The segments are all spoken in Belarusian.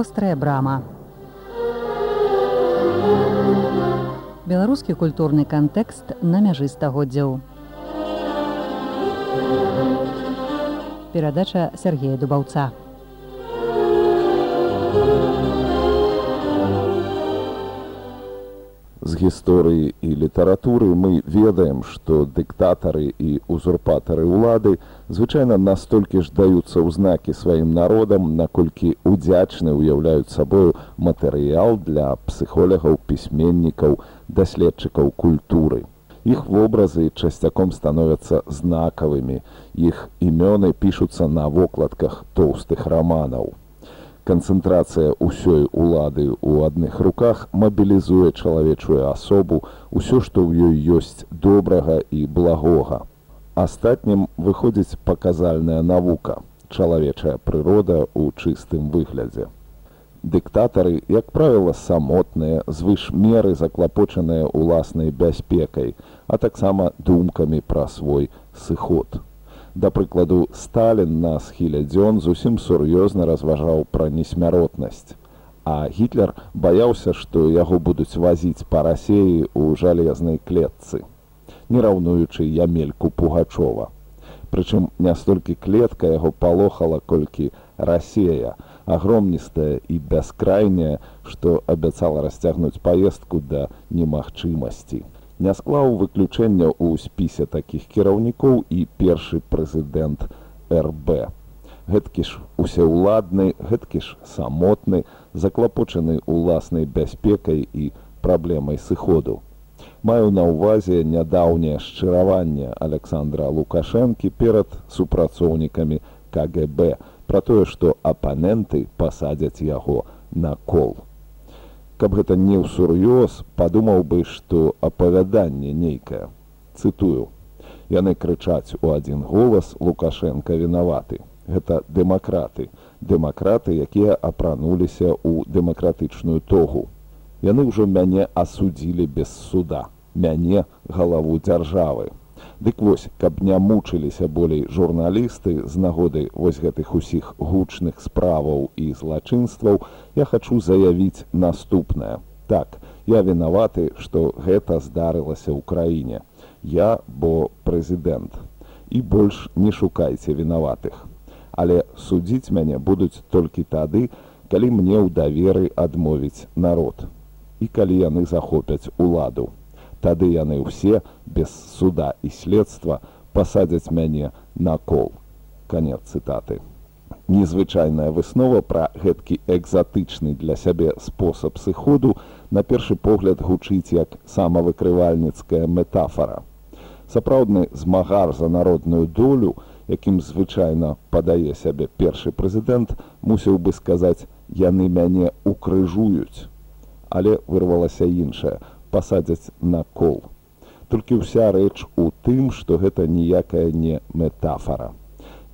вострая брама. Беларускі культурны кантэкст на мяжы стагоддзяў. Перадача Сергея Дубаўца. З гісторыі і літаратуры мы ведаем, што дыктатары і узурпатары ўлады звычайна настолькі ж даюцца ў знакі сваім народам, наколькі удзячны ўяўляюць сабою матэрыял для псіхолагаў, пісьменнікаў, даследчыкаў культуры. Іх вобразы часцяком становяцца знакавымі. Іх імёны пішуцца на вокладках тоўстых раманаў канцэнтрацыя ўсёй улады ў адных руках мабілізуе чалавечую асобу ўсё што ў ёй ёсць добрага і благога. Астатнім выходзіць паказальная навука чалавечая прырода ў чыстым выглядзе. Дыктатары як правіла самотныя звыш меры заклапочаныя ўласнай бяспекай а таксама думкамі пра свой сыход да прыкладу сталін на схіле дзён зусім сур'ёзна разважаў пра несмяротнасць. А гітлер баяўся што яго будуць вазіць па рассеі ў жалезнай клетцы не раўнуючы ямельку пугачова. Прычым не столькі клетка яго палохала колькі рассея агромністая і бяскрайняя што абяцала расцягнуць паездку да немагчымасці не склаў выключэння ў спісе такіх кіраўнікоў і першы прэзідэнт рб гэткі ж усеўладны гэткі ж самотны заклапочаны ўласнай бяспекай і праблемай сыходу. Маю на ўвазе нядаўняе шчыраванне александра лукашэнкі перад супрацоўнікамі кгб пра тое што апаненты пасадзяць яго на кол каб гэта не ўсур'ёз падумаў бы што апавяданне нейкае. Цытую. Яны крычаць у адзін голас лукашенко вінаваты гэта дэмакраты. Дэмакраты якія апрануліся ў дэмакратычную тогу. Яны ўжо мяне асудзілі без суда. Мяне галаву дзяржавы Дык вось, каб не мучыліся болей журналісты з нагоды вось гэтых усіх гучных справаў і злачынстваў, я хачу заявіць наступнае. Так, я вінаваты, што гэта здарылася ў краіне. Я бо прэзідэнт. І больш не шукайце вінаватых. Але судзіць мяне будуць толькі тады, калі мне ў даверы адмовіць народ. І калі яны захопяць уладу тады яны ўсе без суда і следства пасадзяць мяне на кол конец цытаты. Незвычайная выснова пра гэткі экзатычны для сябе спосаб сыходу на першы погляд гучыць як самавыкрывальніцкая метафора сапраўдны змагар за народную долю якім звычайна падае сябе першы прэзідэнт мусіў бы сказаць яны мяне укрыжуюць але вырвалася іншая пасадзяць на кол. Толькі ўся рэч у тым, што гэта ніякая не метафора.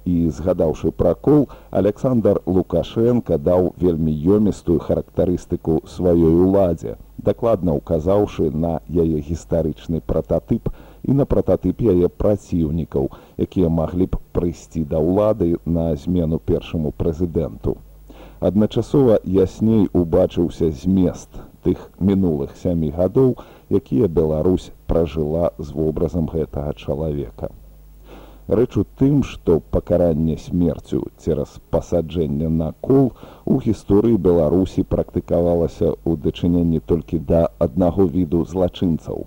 І згадаўшы пра кол, Александр Лукашенко даў вельмі ёмістую характарыстыку сваёй уладзе, дакладна ўказаўшы на яе гістарычны прататып і на прататып яе праціўнікаў, якія маглі б прыйсці да ўлады на змену першаму прэзідэнту. Адначасова ясней убачыўся змест тых мінулых сямі гадоў, якія Беларусь пражыла з вобразам гэтага чалавека. Рэч у тым, што пакаранне смерцю цераз пасаджэнне на кол у гісторыі Беларусі практыкавалася ў дачыненні толькі да аднаго віду злачынцаў.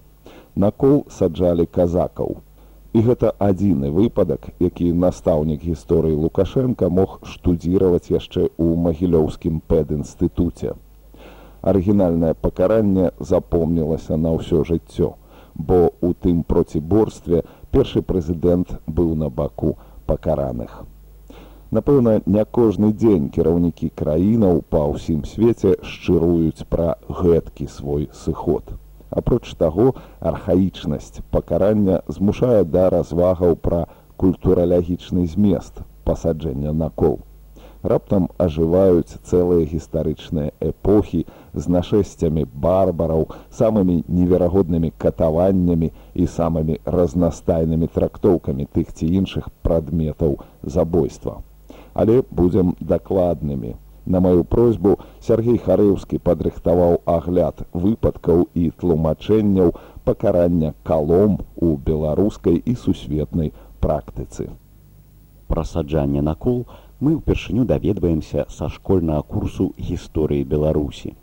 На кол саджалі казакаў. І гэта адзіны выпадак, які настаўнік гісторыі Лукашенко мог штудзіраваць яшчэ ў магілёўскім пэдінстытуце арыгінальнае пакаранне запомнілася на ўсё жыццё, бо у тым проціборстве першы прэзідэнт быў на баку пакараных. Напэўна, не кожны дзень кіраўнікі краінаў па ўсім свеце шчыруюць пра гэткі свой сыход. Апроч таго, архаічнасць пакарання змушае да развагаў пра культуралагічны змест пасаджэння на кол раптам ажываюць цэлыя гістарычныя эпохі з нашэсцямі барбараў, самымі неверагоднымі катаваннямі і самымі разнастайнымі трактоўкамі тых ці іншых прадметаў забойства. Але будзем дакладнымі. На маю просьбу Сергей Харэўскі падрыхтаваў агляд выпадкаў і тлумачэнняў пакарання калом у беларускай і сусветнай практыцы. Пра саджанне на кол мы ўпершыню даведваемся са школьнага курсу гісторыі Беларусі.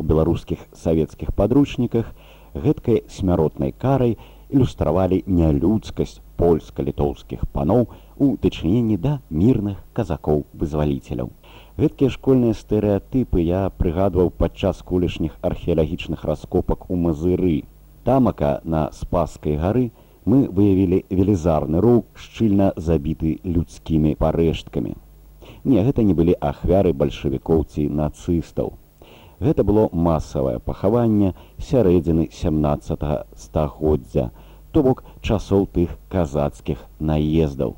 У беларускіх савецкіх падручніках гэткай смяротнай карай ілюстравалі нялюдскасць польска-літоўскіх паноў у дачыненні да мірных казакоў-вызваліцеляў. Гэткія школьныя стэрэатыпы я прыгадваў падчас колішніх археалагічных раскопак у мазыры. Тамака на спаскай гары мы выявілі велізарны роў шчыльна забіты людскімі парэшткамі. Не, гэта не былі ахвяры бальшавікоў ці нацыстаў. Гэта было масавае пахаванне сярэдзіны 17 стагоддзя, то бок часоў тых казацкіх наездаў.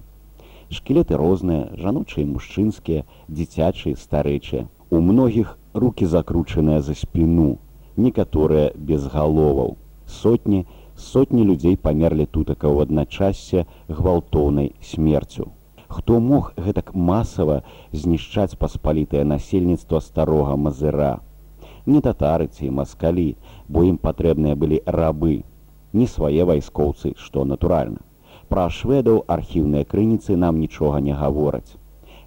Шкілеты розныя жаночыя мужчынскія дзіцячыя старэчыя. У многіх руки закручаныя за спіну некаторыя без галоваў. Сотні сотні людзей памерлі тутака ў адначассе гвалтоўнай смерцю хто мог гэтак масава знішчаць паспалітае насельніцтва старога мазыра не татары ці маскалі бо ім патрэбныя былі рабы не свае вайскоўцы што натуральна пра шведаў архіўныя крыніцы нам нічога не гавораць.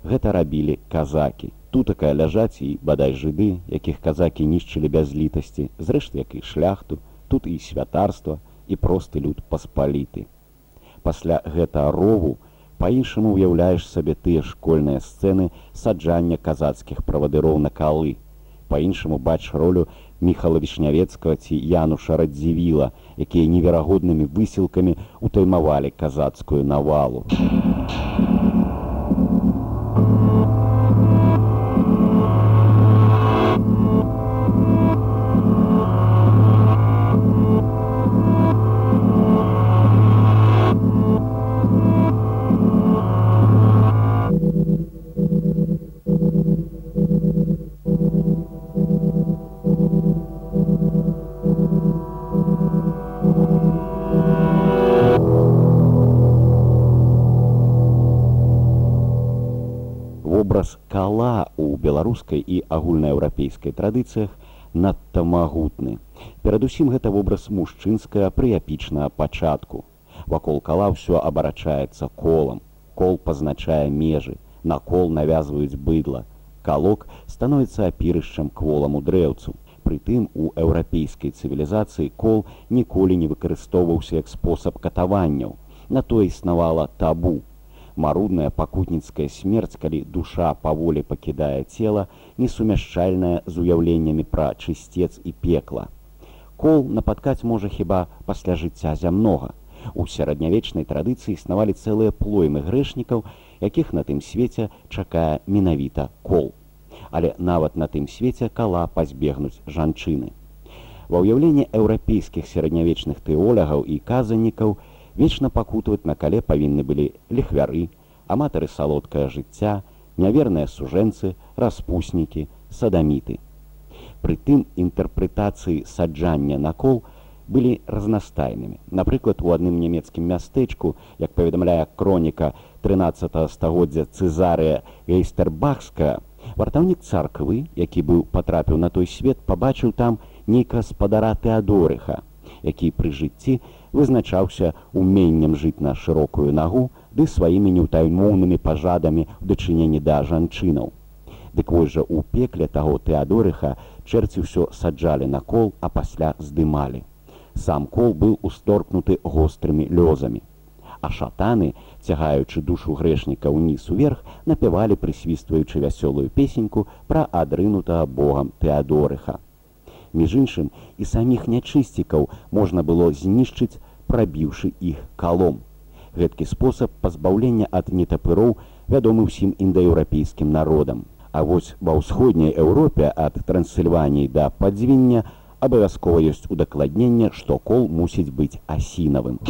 Гэта рабілі казакі. Тутакая ляжаць і бадай жыды, якіх казакі нішчылі без літасці, зрэшты як і шляхту, тут і святарства і просты люд паспаліты. Пасля гэта рову па-іншаму ўяўляеш сабе тыя школьныя сцэны саджання казацкіх правадыроў на калы. Па-іншаму бач ролю міхала вішнявецкага ці януша раддзівіла якія неверагоднымі высілкамі утаймавалі казацкую навалу кала ў беларускай і агульнаеўрапейскай традыцыях надта магутны. Перадусім гэта вобраз мужчынская прыяпічнага пачатку. Вакол кала ўсё абарачаецца колам. Кол пазначае межы, на кол навязваюць быдла. Калок становіцца апірышчам кволаму дрэўцу. Прытым у еўрапейскай цывілізацыі кол ніколі не выкарыстоўваўся як спосаб катаванняў. На то існавала табу марудная пакутніцкая смерць калі душа паволі пакідае цела несумяшчальная з уяўленнямі пра чысцец і пекла. Кол напаткаць можа хіба пасля жыцця зямнога. У сярэднявечнай традыцыі існавалі цэлыя плоймы грэшнікаў якіх на тым свеце чакае менавіта кол. Але нават на тым свеце кала пазбегнуць жанчыны. Ва ўяўленні еўрапейскіх сярэднявечных тэолягаў і казаннікаў у вечна пакутаваць на кале павінны былі ліхвяры, аматары салодкае жыцця, няверныя сужэнцы, распуснікі, садаміты. Прытым інтэрпрэтацыі саджання на кол былі разнастайнымі. Напрыклад, у адным нямецкім мястэчку, як паведамляе кроніка 13 стагоддзя Цезарыя Гейстербахска, вартаўнік царквы, які быў патрапіў на той свет, пабачыў там нейка спадара Тэадорыха, які пры жыцці вызначаўся уменнем жыць на шырокую нагу ды сваімі неўтаймоўнымі пажадамі ў дачыненні да жанчынаў. Дык вось жа у пекле таго тэадорыха чэрці ўсё саджалі на кол, а пасля здымалі. Сам кол быў усторкнуты гострымі лёзамі. А шатаны, цягаючы душу грэшніка ўніз уверх, напявалі прысвістваючы вясёлую песеньку пра адрынутага богам тэадорыха. Між іншым і саміх нячысцікаў можна было знішчыць, прабіўшы іх калом. Гэткі спосаб пазбаўлення ад нетапыроў вядомы ўсім індаеўрапейскім народам. А вось ва ўсходняй Еўропе ад трансільваніі да падзвіння абавязкова ёсць удакладненне, што кол мусіць быць асінавым.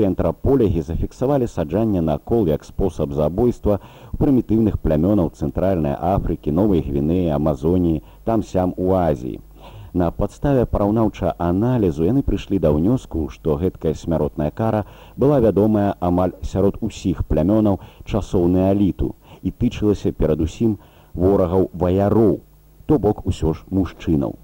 І антраполегі зафіксавалі саджанне на кол як спосаб забойства у прымітыўных плямёнаў цэнтральнай Афрыкі, новай гвінеі, Амазоніі, там сям у Азіі. На падставе параўнаўча аналізу яны прыйшлі да ўнёску, што гэткая смяротная кара была вядомая амаль сярод усіх плямёнаў часоў неаліту і тычылася перадусім ворагаў ваяроў, то бок усё ж мужчынаў.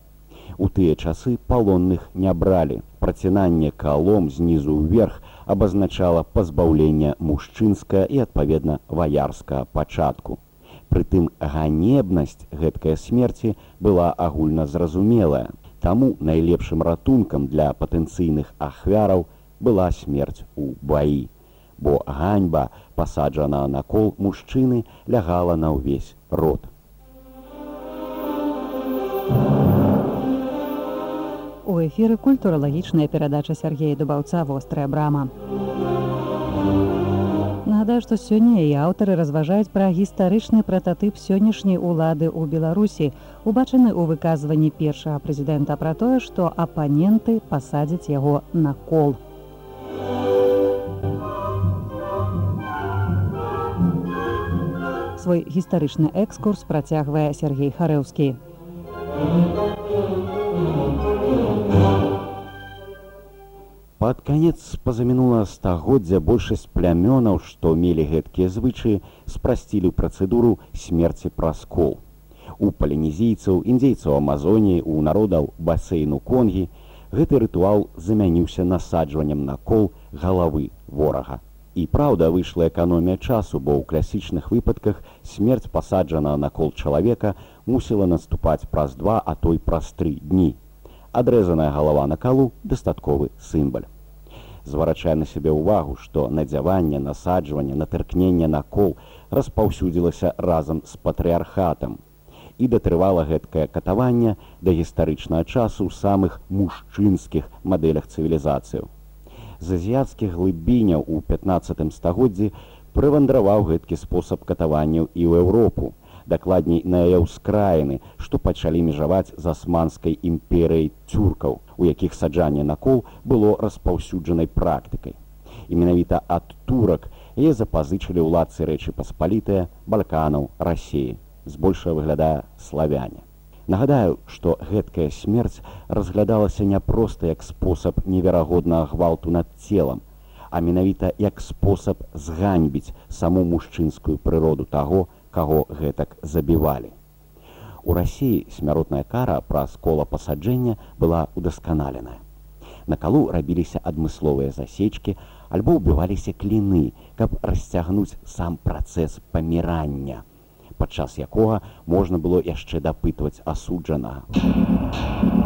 У тыя часы палонных не бралі. Працінанне калом знізу ўверх абазначала пазбаўленне мужчынскае і адпаведна ваярскага пачатку. Прытым ганебнасць гэткай смерці была агульна зразумелая. Таму найлепшым ратункам для патэнцыйных ахвяраў была смерць у баі. Бо ганьба, пасаджана на кол мужчыны, лягала на ўвесь род. У эфіры культуралагічная перадача Сергея Дубаўца вострая брама. Нагадаю, што сёння і аўтары разважаюць пра гістарычны прататып сённяшняй улады ў Беларусі, убачаны ў выказванні першага прэзідэнта пра тое, што апаненты пасадзяць яго на кол. Свой гістарычны экскурс працягвае Сергей Харэўскі. Пад канец пазамінула стагоддзя большасць плямёнаў, што мелі гэткія звычаі, спрасцілі працэдуру смерці праз кол. У палінезійцаў, індзейцаў Амазоніі, у народаў басейну конгі гэты рытуал замяніўся насаджваннем на кол галавы ворага. І праўда, выйшла эканомія часу, бо ў класічных выпадках смерць пасаджана на кол чалавека мусіла наступаць праз два, а той праз тры дні. Адрэзаная галава на калу дастатковы сімбаль зварачае на сябе ўвагу, што надзяванне, насаджванне, натыркненне на кол распаўсюдзілася разам з патрыархатам. І датрывала гэткае катаванне да гістарычнага часу ў самых мужчынскіх мадэлях цывілізацыяў. З азіяцкіх глыбіняў у 15 стагоддзі прывандраваў гэткі спосаб катаванняў і ў Еўропу, дакладней на яе ўскраіны, што пачалі межаваць з асманскай імперыяй цюркаў, у якіх саджанне на кол было распаўсюджанай практыкай. І менавіта ад турак яе запазычылі ўладцы рэчы паспалітыя балканаў рассіі, збольшага выглядае славяне. Нагадаю, што гэткая смерць разглядалася не проста як спосаб неверагоднага гвалту над целам, а менавіта як спосаб зганьбіць саму мужчынскую прыроду таго, каго гэтак забівалі. У рассіі смяротная кара праз кола пасаджэння была удасканаленая. На калу рабіліся адмысловыя засечкі, альбо ўбіваліся кліны, каб расцягнуць сам працэс памірання, падчас якога можна было яшчэ дапытваць асуджанага.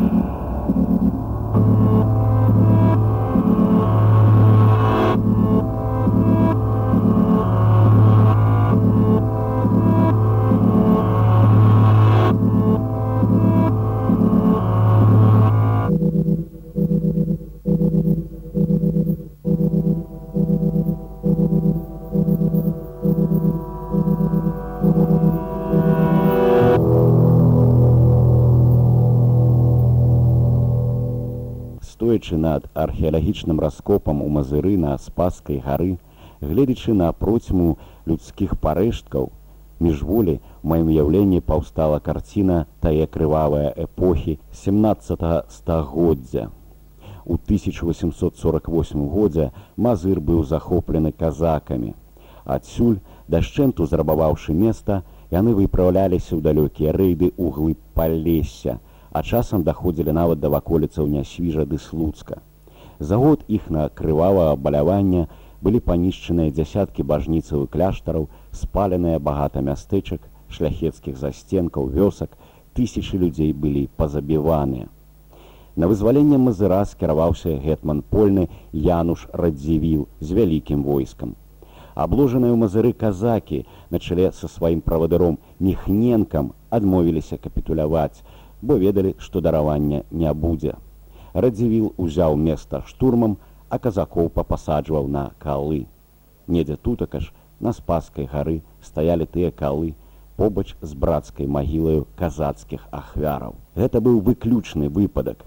Стоячы над археалагічным раскопам у мазыры на спаскай гары, гледзячы на процьму людскіх парэшткаў, міжволі маім уяўленні паўстала карціна тае крывавая эпохі 17 стагоддзя. У 1848 годзе мазыр быў захоплены казакамі. Адсюль, дашчэнту зрабаваўшы места, яны выпраўляліся ў далёкія рэйды ў глыб палесся, а часам даходзілі нават да ваколіцаў нясвіжа ды слуцка. За год іх на крывава абалявання былі панішчаныя дзясяткі бажніцаў і кляштараў, спаленыя багата мястэчак, шляхецкіх засценкаў, вёсак, тысячы людзей былі пазабіваныя. На вызваленне мазыра скіраваўся гетман польны Януш радзівіл з вялікім войскам. Абложаныя ў мазыры казакі на чале са сваім правадыром мехненкам адмовіліся капітуляваць, бо ведалі, што даравання не будзе. Радзівіл узяў места штурмам, а казакоў папасаджваў на калы. Недзе тутака ж на спаскай гары стаялі тыя калы, побач з брацкай магілаю казацкіх ахвяраў. Гэта быў выключны выпадак.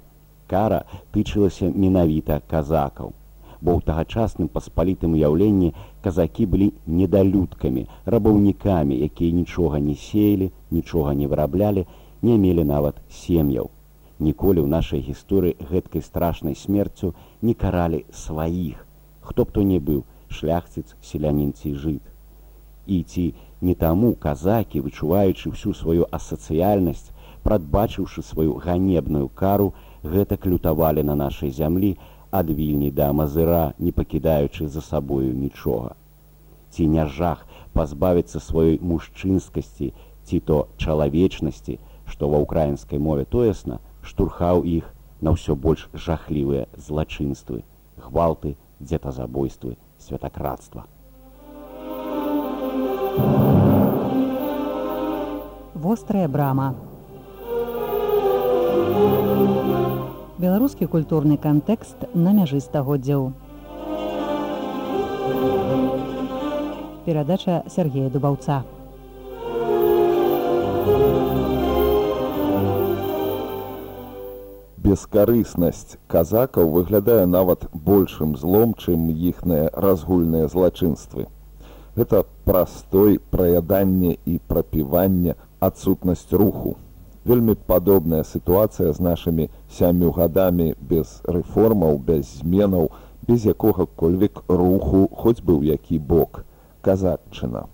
Кара тычылася менавіта казакаў. бо ў тагачасным паспалітым уяўленні казакі былі недалюдкамі, рабаўнікамі, якія нічога не сеялі, нічога не выраблялі, не мелі нават сем'яў. Ніколі ў нашай гісторыі гэткай страшнай смерцю не каралі сваіх, хто б то не быў шляхціц селянін ці жыт. І ці не таму казакі, вычуваючы ўсю сваю асацыяльнасць, прадбачыўшы сваю ганебную кару, гэтак лютавалі на нашай зямлі ад вільні да мазыра, не пакідаючы за сабою нічога. Ці не жах пазбавіцца сваёй мужчынскасці ці то чалавечнасці, што ва ўкраінскай мове тоесна штурхаў іх на ўсё больш жахлівыя злачынствы, гвалты, дзетазабойствы, святакратства. Вострая брама. Беларускі культурны кантэкст на мяжы стагоддзяў. Перадача Сергея Дубаўца. Бескарыснасць казакаў выглядае нават большым злом, чым іхныя разгульныя злачынствы. Гэта простой праядання і прапівання адсутнасць руху. Вельмі падобная сітуацыя з нашымі сямю гадамі без рэформаў, без зменаў, без якога-кольвек руху хоць бы ў які бок казачына.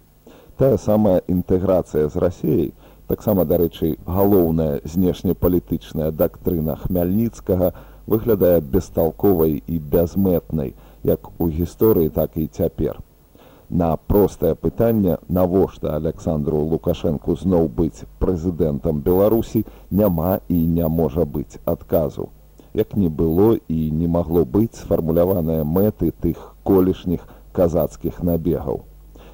Тая самая інтэграцыя з рассеяй, таксама, дарэчы, галоўная знешнепалітычная дактрына хмяльніцкага выглядае бесталковай і бязмэтнай, як у гісторыі, так і цяпер. На простае пытанне навошта александру лукашэнку зноў быць прэзідэнтам беларусі няма і не можа быць адказу. Як не было і не магло быць сфармуляваныя мэты тых колішніх казацкіх набегаў.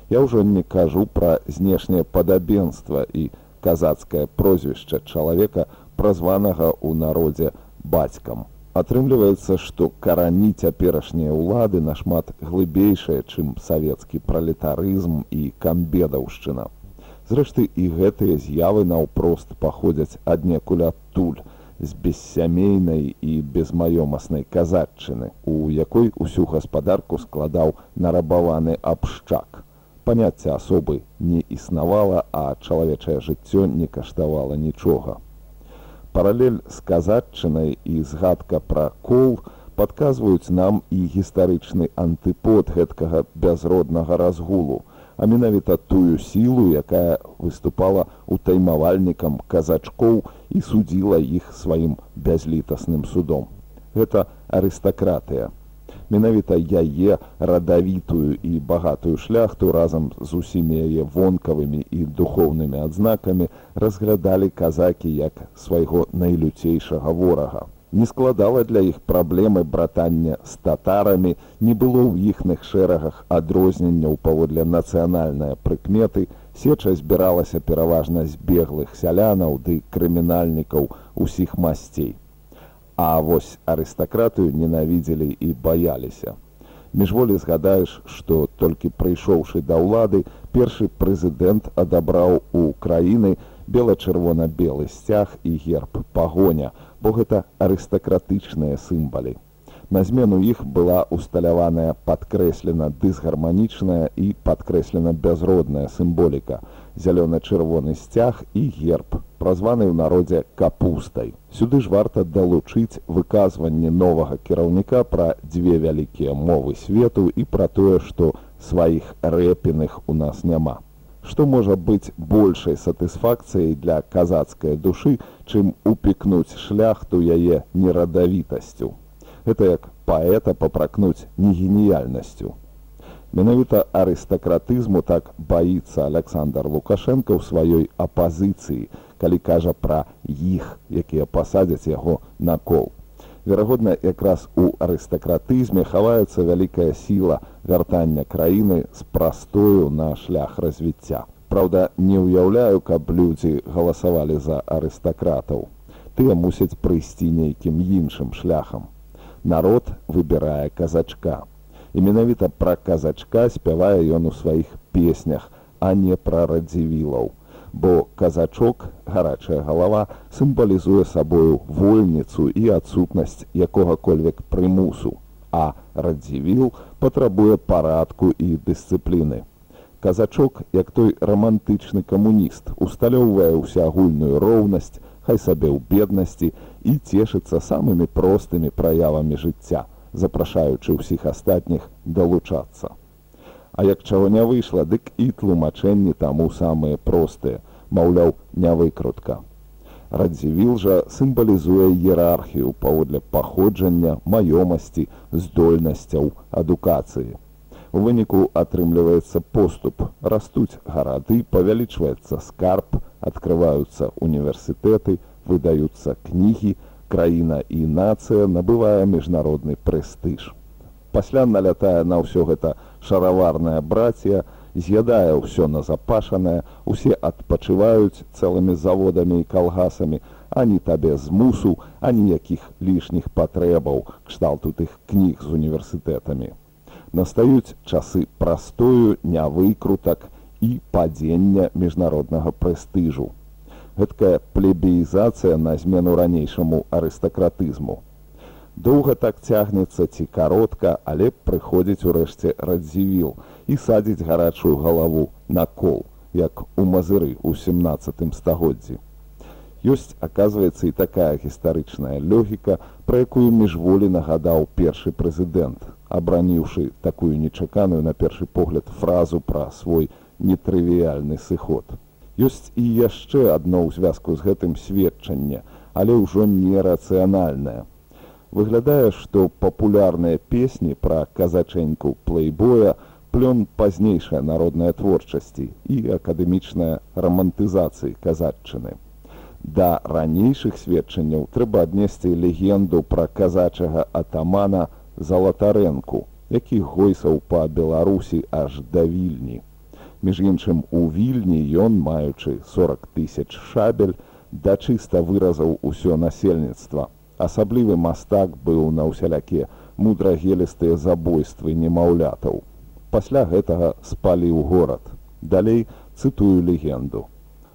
Я ўжо не кажу пра знешняе падабенства і казацкае прозвішча чалавека празванага ў народзе бацькам Атрымліваецца, што карані цяперашнія ўлады нашмат глыбейшыя, чым савецкі пралетарызм і камбедаўшчына. Зрэшты, і гэтыя з'явы наўпрост паходзяць аднекуль адтуль з бессямейнай і безмаёмаснай казачыны, у якой усю гаспадарку складаў нарабаваны абшчак. Паняцце асобы не існавала, а чалавечае жыццё не каштавала нічога паралель з казачынай і згадка пра кол падказваюць нам і гістарычны антыпод гэткага бязроднага разгулу, а менавіта тую сілу, якая выступала утаймавальнікам казачкоў і судзіла іх сваім бязлітасным судом. Гэта арыстакратыя менавіта яе радавітую і багатую шляхту разам з усімі яе вонкавымі і духоўнымі адзнакамі разглядалі казакі як свайго найлюцейшага ворага. Не складала для іх праблемы братання з татарамі, не было ў іхных шэрагах адрозненняў паводле нацыянальныя прыкметы, сеча збіралася пераважна з беглых сялянаў ды крымінальнікаў усіх масцей. А вось арыстакратыю ненавідзелі і баяліся. Міжволі згадаеш, што толькі прыйшоўшы да ўлады, першы прэзідэнт адабраў у краіны бела-чырвона-белы сцяг і герб пагоня, бо гэта арыстакратычныя сімбалі. На змену іх была усталяваная падкрэслена дысгарманічная і падкрэслена бязродная сімволіка, зялёна-чырвоны сцяг і герб празваны ў народзе капустай. Сюды ж варта далучыць выказванне новага кіраўніка пра дзве вялікія мовы свету і пра тое, што сваіх рэпіных у нас няма. Што можа быць большай сатысфакцыяй для казацкай душы, чым упікнуць шляхту яе нерадавітасцю. Гэта як паэта папракнуць негеніяльнасцю. Менавіта арыстакратызму так баіцца Александр Лукашенко ў сваёй апазіцыі, калі кажа пра іх, якія пасадзяць яго на кол. Верагодна, якраз у арыстакратызме хаваецца вялікая сіла вяртання краіны з прастою на шлях развіцця. Праўда, не ўяўляю, каб людзі галасавалі за арыстакратаў. Тыя мусяць прыйсці нейкім іншым шляхам. Народ выбірае казачка. І менавіта пра казачка спявае ён у сваіх песнях, а не пра радзівілаў бо казачок гарачая галава сімвалізуе сабою вольніцу і адсутнасць якога-кольвек прымусу а радзівіл патрабуе парадку і дысцыпліны. Казачок, як той рамантычны камуніст, усталёўвае ўсеагульную роўнасць, хай сабе ў беднасці і цешыцца самымі простымі праявамі жыцця, запрашаючы ўсіх астатніх далучацца. А як чаго не выйшла, дык і тлумачэнні таму самыя простыя, маўляў, не выкрутка. Радзівіл жа сімвалізуе іерархію паводле паходжання, маёмасці, здольнасцяў, адукацыі. У выніку атрымліваецца поступ, растуць гарады, павялічваецца скарб, открываются университеты, выдаются книги, краіна і нацыя набывае міжнародны прэстыж. Пасля налятае на ўсё гэта шараварная братія, з'ядае ўсё назапашанае, усе адпачываюць цэлымі заводамі і калгасамі, ані табе змусу, ані якіх лішніх патрэбаў кшталту тых кніг з універсітэтамі. Настаюць часы прастою нявыкрутак, і падзення міжнароднага прэстыжу. Гэткая плебеізацыя на змену ранейшаму арыстакратызму. Доўга так цягнецца ці каротка, але прыходзіць урэшце радзівіл і садзіць гарачую галаву на кол, як у мазыры ў 17 стагоддзі. Ёсць, аказваецца і такая гістарычная лёгіка, пра якую міжволі нагадаў першы прэзідэнт, абраніўшы такую нечаканую на першы погляд фразу пра свой нетрывіяльны сыход. Ёсць і яшчэ адно ў звязку з гэтым сведчанне, але ўжо нерацыянальнае. Выглядае, што папулярныя песні пра казачэньку плейбоя плён пазнейшая народная творчасці і акадэмічная рамантызацыі казаччыны. Да ранейшых сведчанняў трэба аднесці легенду пра казачага атамана залатарэнку, які гойсаў па беларусі аж да вільні. Між іншым у вільні ён маючы 40 тысяч шабель да чыста выразаў усё насельніцтва. Асаблівы мастак быў на ўсялякія мудрагелістыя забойствы немаўлятаў. Пасля гэтага спаліў горад. Далей цытую легенду.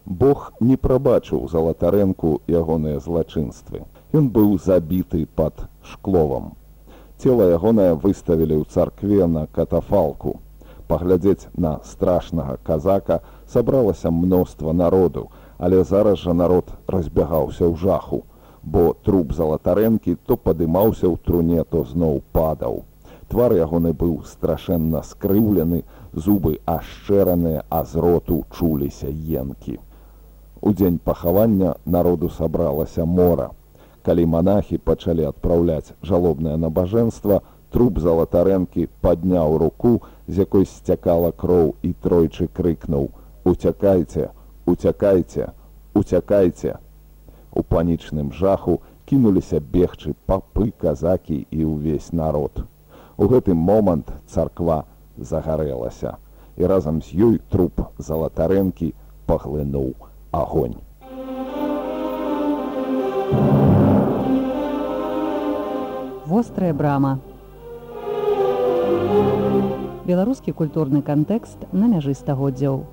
Бог не прабачыў залатарэнку ягоныя злачынствы. Ён быў забіты пад шкловам. Цела ягонае выставілі ў царкве на катафалку паглядзець на страшнага казака сабралася мноства народу, але зараз жа народ разбягаўся ў жаху, бо труп залатарэнкі то падымаўся ў труне, то зноў падаў. Твар ягоны быў страшэнна скрыўлены, зубы ашчэраныя, а з роту чуліся енкі. У дзень пахавання народу сабралася мора. Калі манахі пачалі адпраўляць жалобнае набажэнства, труп залатарэнкі падняў руку, з якой сцякала кроў і тройчы крыкнуў: «Уцякайце, уцякайце, уцякайце. У панічным жаху кінуліся бегчы папы казакі і ўвесь народ. У гэты момант царква загарэлася, і разам з ёй труп залатарэнкі паглынуў агонь. Вострая брама беларускі культурны кантэкст на мяжы стагоддзяў